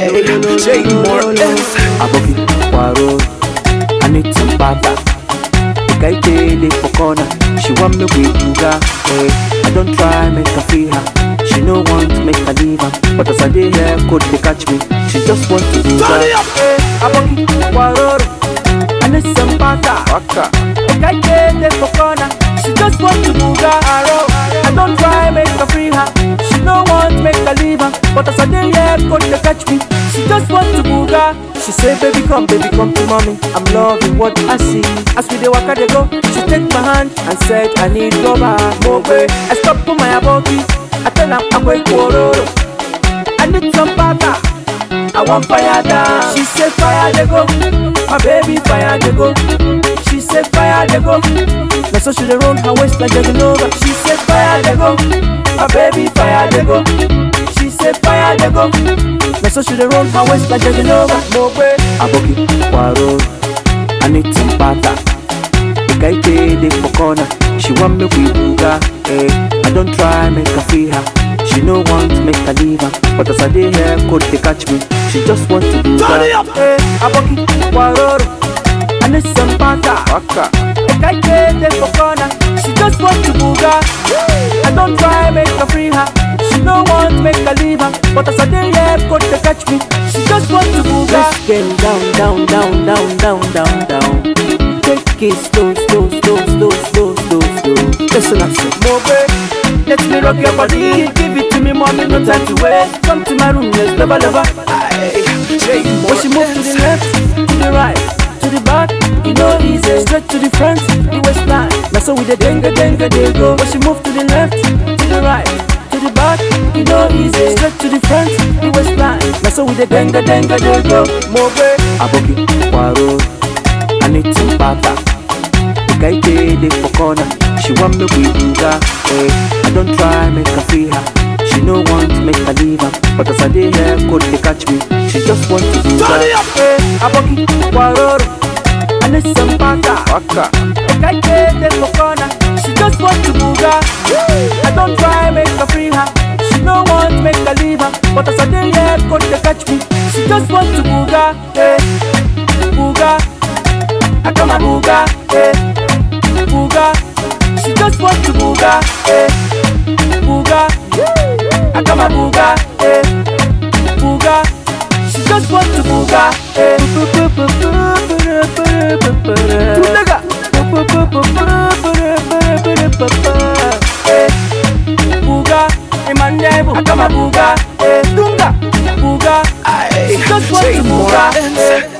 Say more else. Aboki, Waro, I need some butter. The guy dey for corner, she want me with Buga. Hey, I don't try make her feel her. She no want make her leave her, but as I dey here, could they catch me? She just want to Buga. Turn it up. Hey, Aboki, Waro, I need some butter. She say, baby come, baby come to mommy. I'm loving what I see. As we dey waka dey go, she take my hand and said, I need rubber. Way. I stop for my aboki. I tell her I'm going to I need some butter. I want fire down. She say fire they go. My baby fire they go. She say fire they go. Now so she dey roll her waist like Jaganova. She say fire they go. My baby fire they go. She say fire they go. Now so she dey roll her waist like Jaganova. More way. Aboki, Waro, I need some butter. The guy dey for corner. She want me with Buga. Hey, eh. I don't try make her feel her. She no want make her leave her. But as I dey here, could they catch me? She just want to do Turn it up. Hey, Aboki, Waroro, I need some butter. Waka. The guy dey for corner. She just want to Buga. I don't try make her free her. Catch me? She just want to Buga. Let's get down, down, down, down, down, down, down. Take it slow, slow, slow, slow, slow, slow, slow. Listen, I say, more Let me rock your body, give it to me, mommy, no time to wait. Come to my room, let's love, love. Aye. Say When she move to the left, to the right, to the back, you know easy. Straight to the front, the waistline. Now so with the dengue, dengue, go. When she move to the left, to the right, the back, you know easy. Straight to the front, the waistline. Now so with the dengue, they go. More way. Aboki, Waro, I need some butter. The guy dey for corner. She want me with Buga. Hey, eh. I don't try make her feel her. She no want to make her leave her. But as I dey here, could they catch me? She just want to it up. Eh, hey, Aboki, Waroro, I need some butter. Waka. The guy dey for corner. She just want to Buga. I don't try could they catch me? She just want to Buga. Hey, Buga. I come a Buga. Hey, Buga. She just want to Buga. Hey. rotten.